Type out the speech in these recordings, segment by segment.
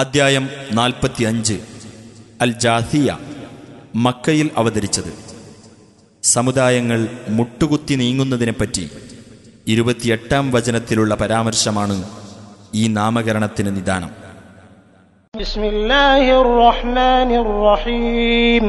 അദ്ധ്യായം നാൽപ്പത്തിയഞ്ച് അൽ ജാഹിയ മക്കയിൽ അവതരിച്ചത് സമുദായങ്ങൾ മുട്ടുകുത്തി നീങ്ങുന്നതിനെപ്പറ്റി ഇരുപത്തിയെട്ടാം വചനത്തിലുള്ള പരാമർശമാണ് ഈ നാമകരണത്തിന് നിദാനം بسم الله الرحمن الرحيم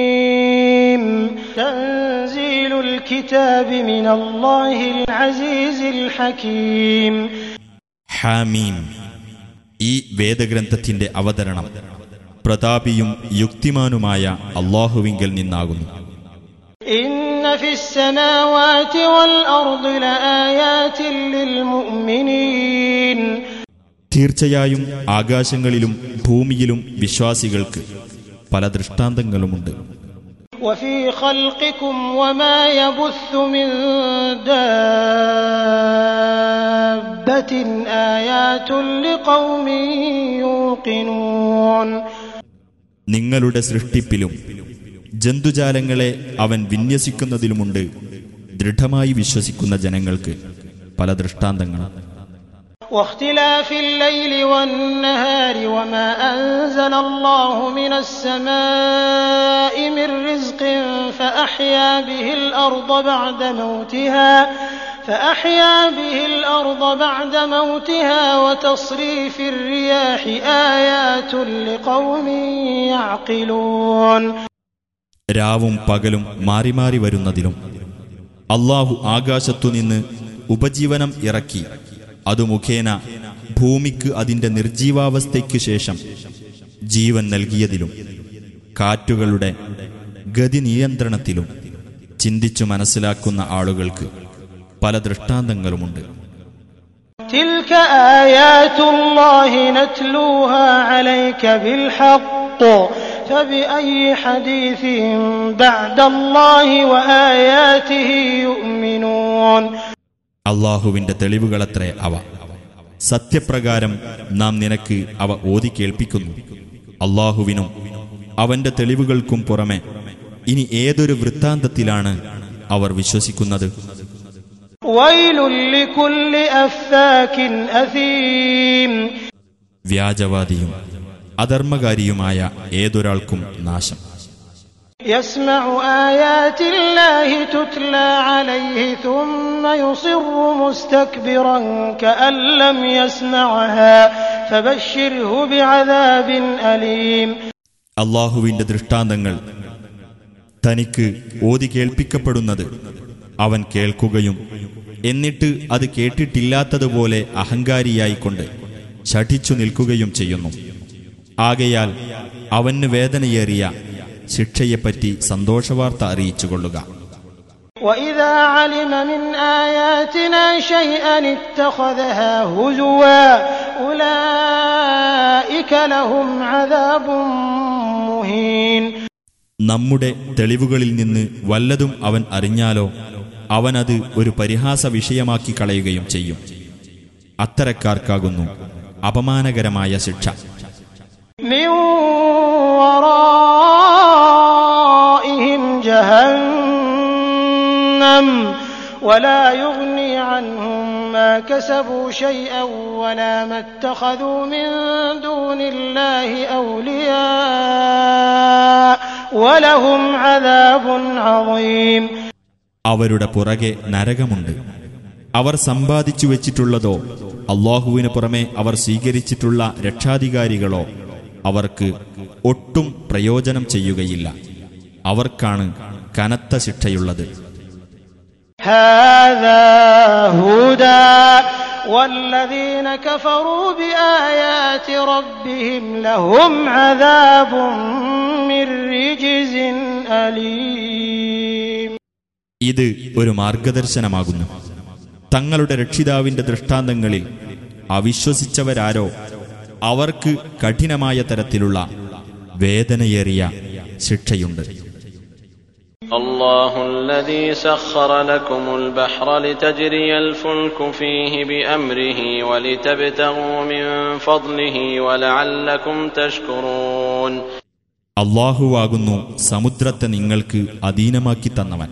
حميم تنزيل الكتاب من الله العزيز الحكيم ഹാമീം. ഈ വേദഗ്രന്ഥത്തിന്റെ അവതരണം പ്രതാപിയും യുക്തിമാനുമായ അള്ളാഹുവിങ്കൽ നിന്നാകുന്നു. തീർച്ചയായും ആകാശങ്ങളിലും ഭൂമിയിലും വിശ്വാസികൾക്ക് പല ദൃഷ്ടാന്തങ്ങളുമുണ്ട്. وفي خلقكم وما يبث من دابة آيات لقوم يوقنون നിങ്ങളുടെ സൃഷ്ടിപ്പിലും ജന്തുജാലങ്ങളെ അവൻ വിന്യസിക്കുന്നതിലുമുണ്ട് ദൃഢമായി വിശ്വസിക്കുന്ന ജനങ്ങൾക്ക് പല ദൃഷ്ടാന്തങ്ങളും واختلاف الليل والنهار وما أنزل الله من السماء من رزق فأحيا به الأرض بعد موتها فأحيا به الأرض بعد موتها وتصريف الرياح آيات لقوم يعقلون രാവും പകലും മാറി മാറി വരുന്നതിലും അള്ളാഹു ആകാശത്തുനിന്ന് ഉപജീവനം ഇറക്കി അതു മുഖേന ഭൂമിക്ക് അതിന്റെ നിർജീവാവസ്ഥയ്ക്ക് ശേഷം ജീവൻ നൽകിയതിലും കാറ്റുകളുടെ ഗതി നിയന്ത്രണത്തിലും ചിന്തിച്ചു മനസ്സിലാക്കുന്ന ആളുകൾക്ക് പല ദൃഷ്ടാന്തങ്ങളുമുണ്ട്. അള്ളാഹുവിന്റെ തെളിവുകളത്രേ അവ. സത്യപ്രകാരം നാം നിനക്ക് അവ ഓതി കേൾപ്പിക്കുന്നു. അള്ളാഹുവിനും അവന്റെ തെളിവുകൾക്കും പുറമെ ഇനി ഏതൊരു വൃത്താന്തത്തിലാണ് അവർ വിശ്വസിക്കുന്നത്? വ്യാജവാദിയും അധർമ്മകാരിയുമായ ഏതൊരാൾക്കും നാശം. يسمع آيات الله تتلى عليه ثم يصر مستكبرا كأن لم يسمعها فبشره بعذاب أليم അള്ളാഹുവിന്റെ ദൃഷ്ടാന്തങ്ങൾ തനിക്ക് ഓതി കേൾപ്പിക്കപ്പെടുന്നത് അവൻ കേൾക്കുകയും എന്നിട്ട് അത് കേട്ടിട്ടില്ലാത്തതുപോലെ അഹങ്കാരിയായിക്കൊണ്ട് ശഠിച്ചു നിൽക്കുകയും ചെയ്യുന്നു ആകയാൽ അവന് വേദനയേറിയ ശിക്ഷയെപ്പറ്റി സന്തോഷവാർത്ത അറിയിച്ചുകൊള്ളുക. നമ്മുടെ തെളിവുകളിൽ നിന്ന് വല്ലതും അവൻ അറിഞ്ഞാലോ അവനത് ഒരു പരിഹാസ വിഷയമാക്കി കളയുകയും ചെയ്യും. അത്തരക്കാർക്കാകുന്നു അപമാനകരമായ ശിക്ഷ. جهنم ولا يغني عنهم ما كسبوا شيئا ولا ما اتخذوا من دون الله أولياء ولهم عذاب عظيم അവരുടെ പുറകെ നരകമുണ്ട് അവർ സമ്പാദിച്ചു വെച്ചിട്ടുള്ളതോ അള്ളാഹുവിന് പുറമെ അവർ സ്വീകരിച്ചിട്ടുള്ള രക്ഷാധികാരികളോ അവർക്ക് ഒട്ടും പ്രയോജനം ചെയ്യുകയില്ല അവർക്കാണ് കനത്ത ശിക്ഷയുള്ളത്. ഇത് ഒരു മാർഗദർശനമാകുന്നു. തങ്ങളുടെ രക്ഷിതാവിന്റെ ദൃഷ്ടാന്തങ്ങളിൽ അവിശ്വസിച്ചവരാരോ അവർക്ക് കഠിനമായ തരത്തിലുള്ള വേദനയേറിയ ശിക്ഷയുണ്ട്. الله الذي سخر لكم البحر لتجري الفلك فيه بأمره ولتبتغوا من فضله ولعلكم تشكرون അള്ളാഹുവാകുന്നു സമുദ്രത്തെ നിങ്ങൾക്ക് അധീനമാക്കി തന്നവൻ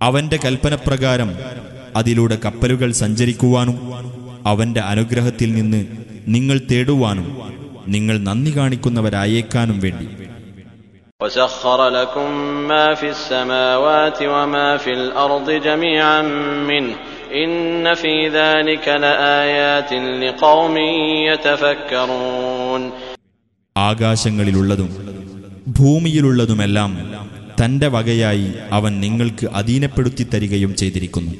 അവന്റെ കൽപ്പനപ്രകാരം അതിലൂടെ കപ്പലുകൾ സഞ്ചരിക്കുവാനും അവന്റെ അനുഗ്രഹത്തിൽ നിന്ന് നിങ്ങൾ തേടുവാനും നിങ്ങൾ നന്ദി കാണിക്കുന്നവരായേക്കാനും വേണ്ടി وسخر لكم ما في السماوات وما في الأرض جميعا منه إن في ذلك لآيات لقوم يتفكرون ആകാശങ്ങളിലുള്ളതും ഭൂമിയിലുള്ളതുമെല്ലാം തന്റെ വകയായി അവൻ നിങ്ങൾക്ക് അധീനപ്പെടുത്തി തരികയും ചെയ്തിരിക്കുന്നു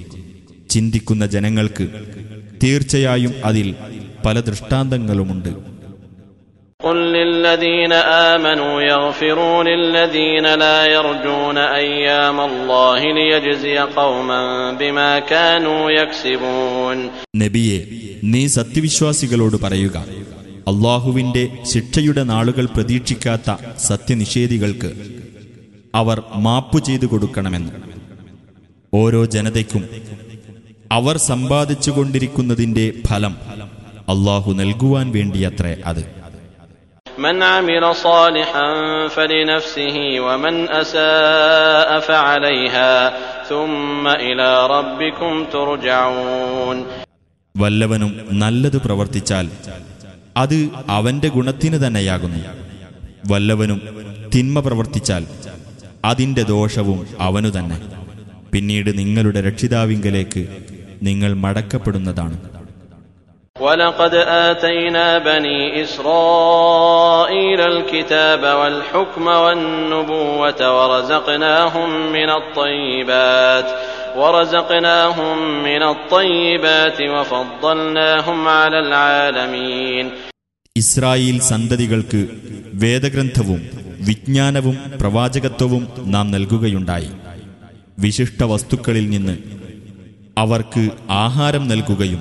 ചിന്തിക്കുന്ന ജനങ്ങൾക്ക് തീർച്ചയായും അതിൽ പല ദൃഷ്ടാന്തങ്ങളുമുണ്ട് قل للذين آمنوا يغفروا للذين لا يرجون أيام الله ليجزي قوما بما كانوا يكسبون നബിയെ നീ സത്യവിശ്വാസികളോട് പറയുക അള്ളാഹുവിന്റെ ശിക്ഷയുടെ നാളുകൾ പ്രതീക്ഷിക്കാത്ത സത്യനിഷേധികൾക്ക് അവർ മാപ്പു ചെയ്തു കൊടുക്കണമെന്ന് ഓരോ ജനതയ്ക്കും അവർ സമ്പാദിച്ചുകൊണ്ടിരിക്കുന്നതിന്റെ ഫലം അള്ളാഹു നൽകുവാൻ വേണ്ടിയത്രേ അത് من عمل صالحا فلنفسه ومن أساء فعليها ثم إلى ربكم ترجعون വല്ലവനും നല്ലത് പ്രവർത്തിച്ചാൽ അത് അവന്റെ ഗുണത്തിന് തന്നെയാകുന്നു വല്ലവനും തിന്മ പ്രവർത്തിച്ചാൽ അതിന്റെ ദോഷവും അവനു തന്നെ പിന്നീട് നിങ്ങളുടെ രക്ഷിതാവിങ്കലേക്ക് നിങ്ങൾ മടക്കപ്പെടുന്നതാണ് ولقد آتينا بني إسرائيل الكتاب والحكم والنبوة ورزقناهم من الطيبات ورزقناهم من الطيبات وفضلناهم على العالمين ഇസ്രായേൽ സന്തതികൾക്ക് വേദഗ്രന്ഥവും വിജ്ഞാനവും പ്രവാചകത്വവും നാം നൽകുകയുണ്ടായി വിശിഷ്ട വസ്തുക്കളിൽ നിന്ന് അവർക്ക് ആഹാരം നൽകുകയും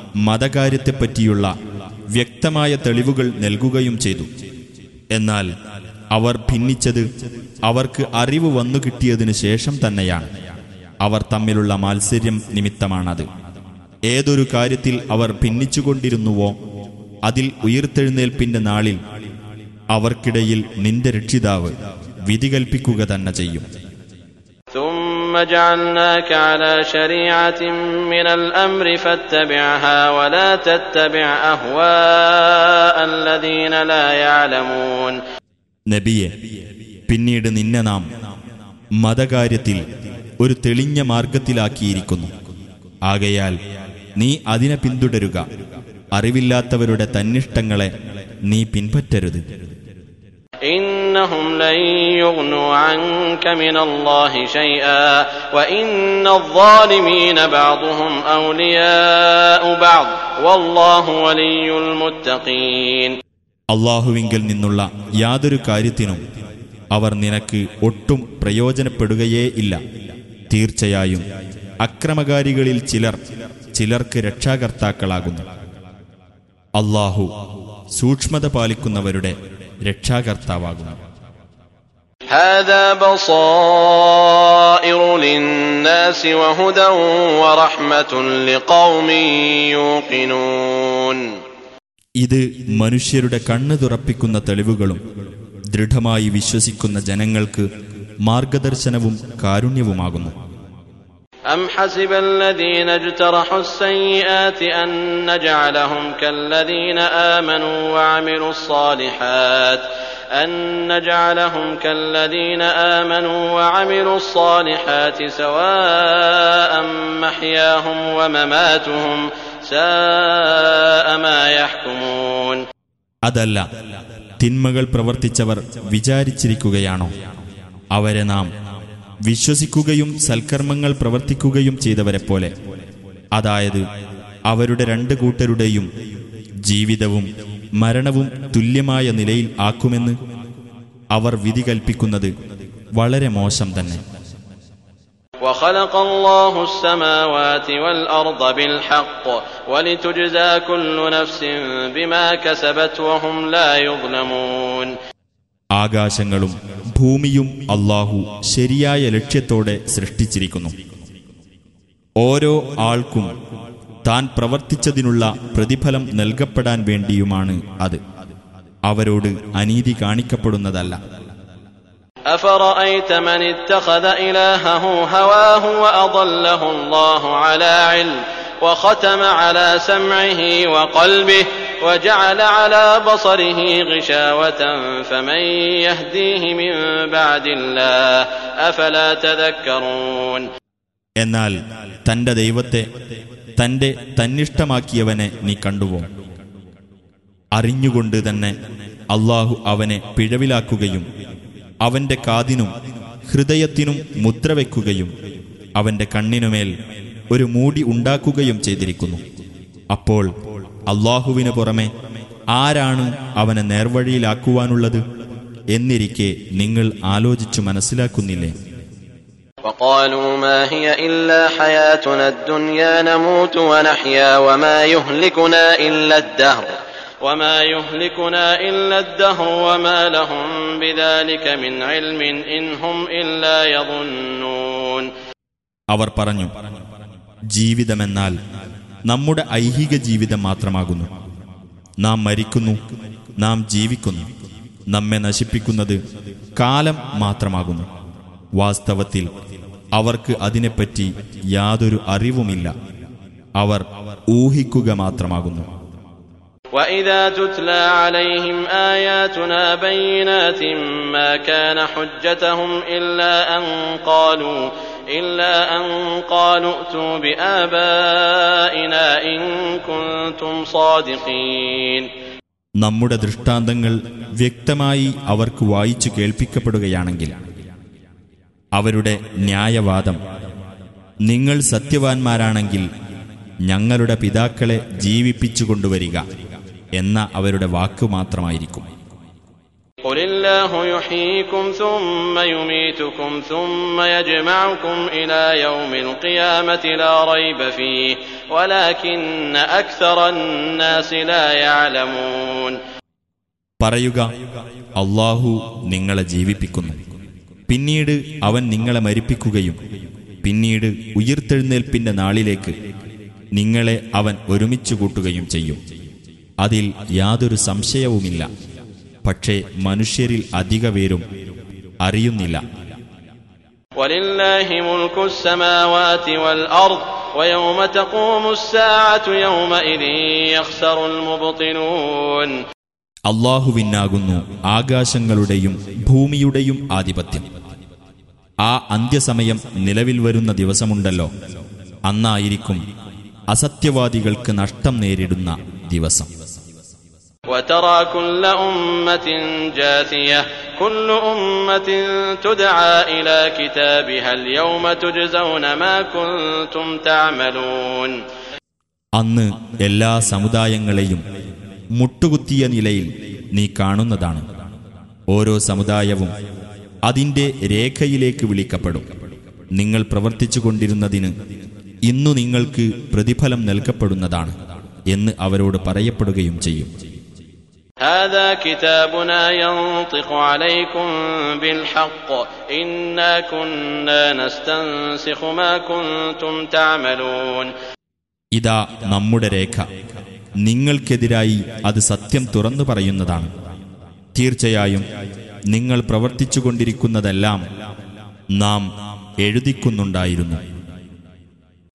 മതകാര്യത്തെപ്പറ്റിയുള്ള വ്യക്തമായ തെളിവുകൾ നൽകുകയും ചെയ്തു. എന്നാൽ അവർ ഭിന്നിച്ചത് അവർക്ക് അറിവ് വന്നു കിട്ടിയതിനു ശേഷം തന്നെയാണ്. അവർ തമ്മിലുള്ള മാത്സര്യം നിമിത്തമാണത്. ഏതൊരു കാര്യത്തിൽ അവർ ഭിന്നിച്ചുകൊണ്ടിരുന്നുവോ അതിൽ ഉയർത്തെഴുന്നേൽപ്പിന്റെ നാളിൽ അവർക്കിടയിൽ നിന്റെ രക്ഷിതാവ് വിധി കൽപ്പിക്കുക തന്നെ ചെയ്യും. ثم جعلناك على شريعة من الأمر فاتبعها ولا تتبع أهواء الذين لا يعلمون നബിയെ പിന്നീട് നിന്നെ നാം മതകാര്യത്തിൽ ഒരു തെളിഞ്ഞ മാർഗത്തിലാക്കിയിരിക്കുന്നു ആകയാൽ നീ അതിനെ പിന്തുടരുക അറിവില്ലാത്തവരുടെ തന്നിഷ്ടങ്ങളെ നീ പിൻപറ്റരുത് إنهم لن يغنوا عنك من الله شيئا وإن الظالمين بعضهم أولياء بعض والله ولي المتقين അള്ളാഹുവിങ്കിൽ നിന്നുള്ള യാതൊരു കാര്യത്തിനും അവർ നിനക്ക് ഒട്ടും പ്രയോജനപ്പെടുകയേ ഇല്ല തീർച്ചയായും അക്രമകാരികളിൽ ചിലർ ചിലർക്ക് രക്ഷാകർത്താക്കളാകുന്നു അള്ളാഹു സൂക്ഷ്മത പാലിക്കുന്നവരുടെ രക്ഷാകർത്താവാകുന്നു. ഇത് മനുഷ്യരുടെ കണ്ണു തുറപ്പിക്കുന്ന തെളിവുകളും ദൃഢമായി വിശ്വസിക്കുന്ന ജനങ്ങൾക്ക് മാർഗദർശനവും കാരുണ്യവുമാകുന്നു. أم حسب الذين اجترحوا السيئات أن نجعلهم كالذين آمنوا وعملوا الصالحات أن نجعلهم كالذين آمنوا وعملوا الصالحات سواء محياهم ومماتهم ساء ما يحكمون അതല്ല തിന്മകൾ പ്രവർത്തിച്ചവർ വിചാരിച്ചിരിക്കുകയാണോ അവരെ നാം വിശ്വസിക്കുകയും സൽക്കർമ്മങ്ങൾ പ്രവർത്തിക്കുകയും ചെയ്തവരെപ്പോലെ അതായത് അവരുടെ രണ്ട് കൂട്ടരുടെയും ജീവിതവും മരണവും തുല്യമായ നിലയിൽ ആക്കുമെന്ന് അവർ വിധി കൽപ്പിക്കുന്നത് വളരെ മോശം തന്നെ وخلق الله السماوات والأرض بالحق ولتجزى كل نفس بما كسبت وهم لا يظلمون ആകാശങ്ങളും ഭൂമിയും അള്ളാഹു ശരിയായ ലക്ഷ്യത്തോടെ സൃഷ്ടിച്ചിരിക്കുന്നു ഓരോ ആൾക്കും താൻ പ്രവർത്തിച്ചതിനുള്ള പ്രതിഫലം നൽകപ്പെടാൻ വേണ്ടിയുമാണ് അത് അവരോട് അനീതി കാണിക്കപ്പെടുന്നതല്ല أفرأيت من اتخذ إلهه هواه وأضله الله على علم وختم على سمعه وقلبه وجعل على بصره غشاوة فمن يهديه من بعد الله أفلا تذكرون എന്നാൽ തന്റെ ദൈവത്തെ തന്റെ തന്നിഷ്ടമാക്കിയവനെ നീ കണ്ടുവോ അറിഞ്ഞുകൊണ്ട് തന്നെ അള്ളാഹു അവനെ പിഴവിലാക്കുകയും അവന്റെ കാതിനും ഹൃദയത്തിനും മുദ്രവെക്കുകയും അവന്റെ കണ്ണിനുമേൽ ഒരു മൂടി ഉണ്ടാക്കുകയും ചെയ്തിരിക്കുന്നു അപ്പോൾ അള്ളാഹുവിന് പുറമെ ആരാണ് അവനെ നേർവഴിയിലാക്കുവാനുള്ളത് എന്നിരിക്കെ നിങ്ങൾ ആലോചിച്ചു മനസ്സിലാക്കുന്നില്ലേ وقالوا ما هي إلا حياتنا الدنيا نموت ونحيا وما يهلكنا إلا الدهر وما يهلكنا إلا الدهر وما لهم بذلك من علم إن هم إلا يظنون അവർ പറഞ്ഞു ജീവിതമെന്നാൽ നമ്മുടെ ഐഹിക ജീവിതം മാത്രമാകുന്നു നാം മരിക്കുന്നു നാം ജീവിക്കുന്നു നമ്മെ നശിപ്പിക്കുന്നത് കാലം മാത്രമാകുന്നു വാസ്തവത്തിൽ അവർക്ക് അതിനെപ്പറ്റി യാതൊരു അറിവുമില്ല അവർ ഊഹിക്കുക മാത്രമാകുന്നു وإذا تتلى عليهم آياتنا بينات ما كان حجتهم إلا أن قالوا إلا أن قالوا ائتوا بآبائنا إن كنتم صادقين നമ്മുടെ ദൃഷ്ടാന്തങ്ങൾ വ്യക്തമായി അവർക്ക് വായിച്ചു കേൾപ്പിക്കപ്പെടുകയാണെങ്കിൽ അവരുടെ ന്യായവാദം നിങ്ങൾ സത്യവാൻമാരാണെങ്കിൽ ഞങ്ങളുടെ പിതാക്കളെ ജീവിപ്പിച്ചു കൊണ്ടുവരിക എന്ന അവരുടെ വാക്കു മാത്രമായിരിക്കും قل الله يحييكم ثم يميتكم ثم يجمعكم إلى يوم القيامة لا ريب فيه ولكن أكثر الناس لا يعلمون പറയുക അള്ളാഹു നിങ്ങളെ ജീവിപ്പിക്കുന്നു പിന്നീട് അവൻ നിങ്ങളെ മരിപ്പിക്കുകയും പിന്നീട് ഉയിർത്തെഴുന്നേൽപ്പിന്റെ നാളിലേക്ക് നിങ്ങളെ അവൻ ഒരുമിച്ചു കൂട്ടുകയും ചെയ്യും അതിൽ യാതൊരു സംശയവുമില്ല പക്ഷേ മനുഷ്യരിൽ അധിക പേരും അറിയുന്നില്ല. അള്ളാഹുവിനാകുന്നു ആകാശങ്ങളുടെയും ഭൂമിയുടെയും ആധിപത്യം. ആ അന്ത്യസമയം നിലവിൽ വരുന്ന ദിവസമുണ്ടല്ലോ. അന്നായിരിക്കും അസത്യവാദികൾക്ക് നഷ്ടം നേരിടുന്ന ദിവസം. وترى كل أمة جاثية كل أمة تدعى إلى كتابها اليوم تجزون ما كنتم تعملون അന്ന് എല്ലാ സമുദായങ്ങളെയും മുട്ടുകുത്തിയ നിലയിൽ നീ കാണുന്നതാണ് ഓരോ സമുദായവും അതിന്റെ രേഖയിലേക്ക് വിളിക്കപ്പെടും നിങ്ങൾ പ്രവർത്തിച്ചുകൊണ്ടിരുന്നതിന് ഇന്നു നിങ്ങൾക്ക് പ്രതിഫലം നൽകപ്പെടുന്നതാണ് എന്ന് അവരോട് പറയപ്പെടുകയും ചെയ്യും هذا كتابنا ينطق عليكم بالحق إنا كنا نستنسخ ما كنتم تعملون ഇതാ നമ്മുടെ രേഖ നിങ്ങൾക്കെതിരായി അത് സത്യം തുറന്നു പറയുന്നതാണ് തീർച്ചയായും നിങ്ങൾ പ്രവർത്തിച്ചുകൊണ്ടിരിക്കുന്നതെല്ലാം നാം എഴുതിക്കുന്നുണ്ടായിരുന്നു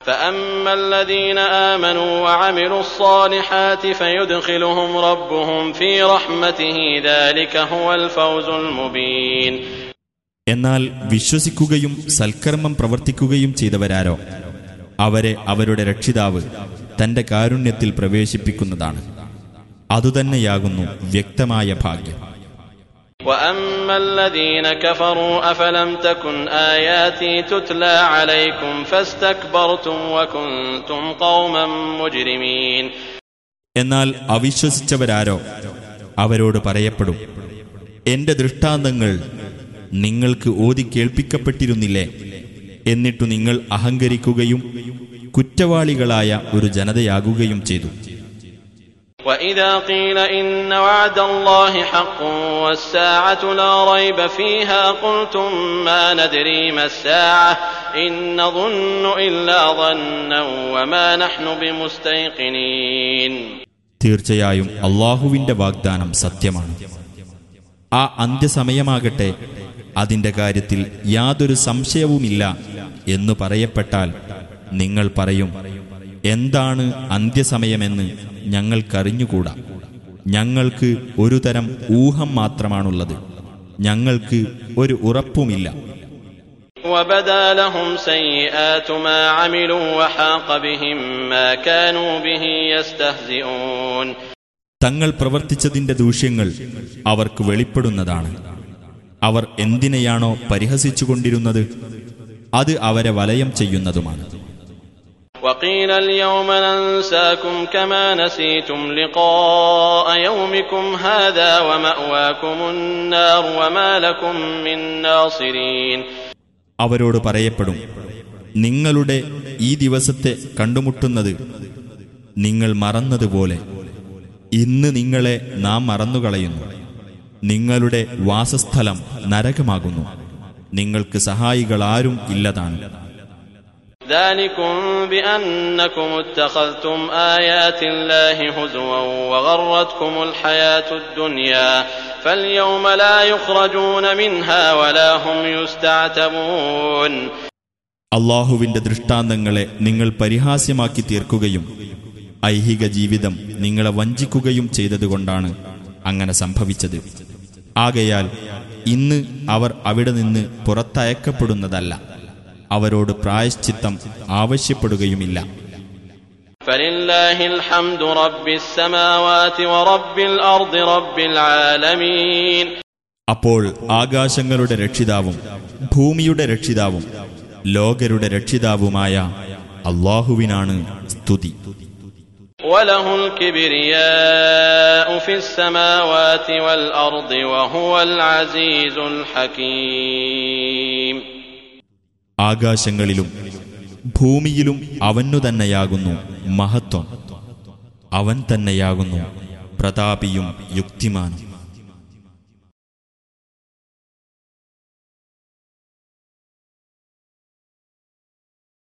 فأما الذين آمنوا وعملوا الصالحات فيدخلهم ربهم في رحمته ذلك هو الفوز المبين എന്നാൽ വിശ്വസിക്കുകയും സൽക്കർമ്മം പ്രവർത്തിക്കുകയും ചെയ്തവരാരോ അവരെ അവരുടെ രക്ഷിതാവ് തന്റെ കാരുണ്യത്തിൽ പ്രവേശിപ്പിക്കുന്നതാണ് അതുതന്നെയാകുന്നു വ്യക്തമായ ഭാഗ്യം وأما الذين كفروا أفلم تكن آياتي تتلى عليكم فاستكبرتم وكنتم قوما مجرمين എന്നാൽ അവിശ്വസിച്ചവരാരോ അവരോട് പറയപ്പെടും എന്റെ ദൃഷ്ടാന്തങ്ങൾ നിങ്ങൾക്ക് ഓതി കേൾപ്പിക്കപ്പെട്ടിരുന്നില്ലേ എന്നിട്ടു നിങ്ങൾ അഹങ്കരിക്കുകയും കുറ്റവാളികളായ ഒരു ജനതയാകുകയും ചെയ്തു وإذا قيل إن وعد الله حق والساعة لا ريب فيها قلتم ما ندري ما الساعة إن نظن إلا ظنا وما نحن بمستيقنين തീർച്ചയായും അള്ളാഹുവിന്റെ വാഗ്ദാനം സത്യമാണ് ആ അന്ത്യസമയമാകട്ടെ അതിന്റെ കാര്യത്തിൽ യാതൊരു സംശയവുമില്ല എന്നു പറയപ്പെട്ടാൽ നിങ്ങൾ പറയും എന്താണ് അന്ത്യസമയമെന്ന് ഞങ്ങൾക്കറിഞ്ഞുകൂടാ. ഞങ്ങൾക്ക് ഒരു തരം ഊഹം മാത്രമാണുള്ളത്. ഞങ്ങൾക്ക് ഒരു ഉറപ്പുമില്ല. തങ്ങൾ പ്രവർത്തിച്ചതിന്റെ ദൂഷ്യങ്ങൾ അവർക്ക് വെളിപ്പെടുന്നതാണ്. അവർ എന്തിനെയാണോ പരിഹസിച്ചുകൊണ്ടിരുന്നത്? അത് അവരെ വലയം ചെയ്യുന്നതുമാണ്. وقيل اليوم ننساكم كما نسيتم لقاء يومكم هذا ومأواكم النار وما لكم من ناصرين. അവരോട് പറയപ്പെടും നിങ്ങളുടെ ഈ ദിവസത്തെ കണ്ടുമുട്ടുന്നത് നിങ്ങൾ മറന്നതുപോലെ. ഇന്ന് നിങ്ങളെ നാം മറന്നുകളയുന്നു. നിങ്ങളുടെ വാസസ്ഥലം നരകമാകുന്നു. നിങ്ങൾക്ക് സഹായികളാരും ഇല്ലതാണ്. ذلكم بأنكم اتخذتم آيات الله هزوا وغرتكم الحياة الدنيا فاليوم لا يخرجون منها ولا هم يستعتبون അള്ളാഹുവിന്റെ ദൃഷ്ടാന്തങ്ങളെ നിങ്ങൾ പരിഹാസ്യമാക്കി തീർക്കുകയും ഐഹിക ജീവിതം നിങ്ങളെ വഞ്ചിക്കുകയും ചെയ്തതുകൊണ്ടാണ് അങ്ങനെ സംഭവിച്ചത് ആകയാൽ ഇന്ന് അവർ അവിടെ നിന്ന് പുറത്തയക്കപ്പെടുന്നതല്ല അവരോട് പ്രായശ്ചിത്തം ആവശ്യപ്പെടുകയുമില്ല. അപ്പോൾ ആകാശങ്ങളുടെ രക്ഷിതാവും ഭൂമിയുടെ രക്ഷിതാവും ലോകരുടെ രക്ഷിതാവുമായ അള്ളാഹുവിനാണ് സ്തുതി. ഹുവൽ ആകാശങ്ങളിലും ഭൂമിയിലും അവനു തന്നെയാകുന്നു മഹത്വം. അവൻ തന്നെയാകുന്നു പ്രതാപിയും യുക്തിമാനും.